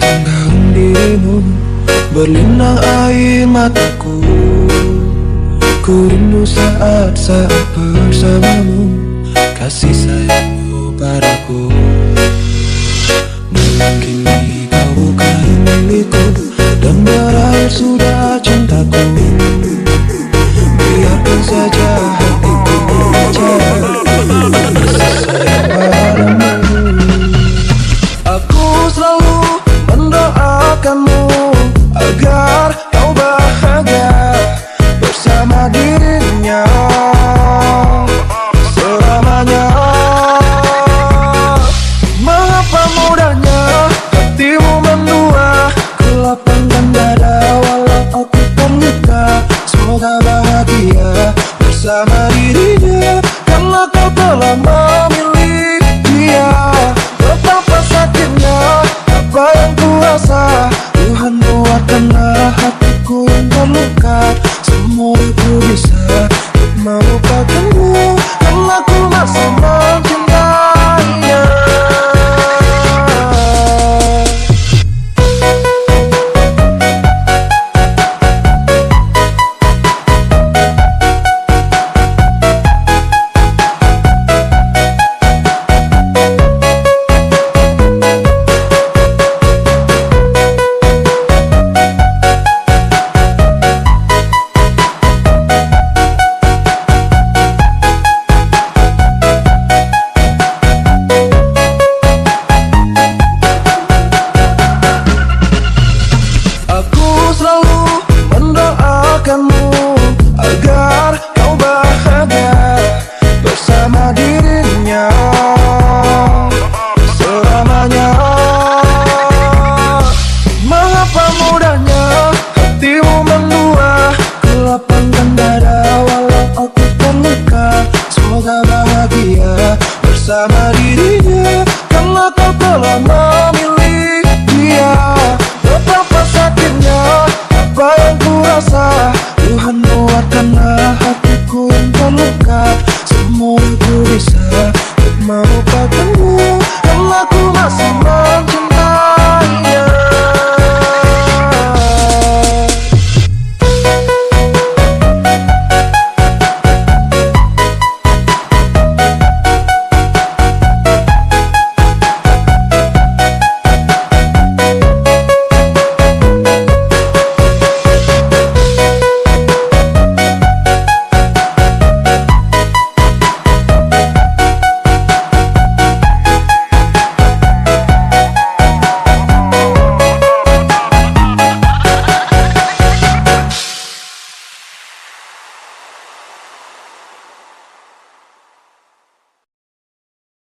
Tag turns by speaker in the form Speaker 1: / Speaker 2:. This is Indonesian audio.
Speaker 1: tentang dirimu Berlinang air mataku. Ku rindu saat-saat bersamamu Kasih sayangmu padaku. Mungkin kau bukan milikku Dan berakhir sudah cintaku. Biarkan saja bersama dirinya. Karena kau telah bersama dirinya. Karena kau telah memilih dia Betapa sakitnya apa yang ku rasa Tuhan buatkanlah hatiku yang terluka Semoga ku bisa untuk melupakanmu Karena ku masih mencintai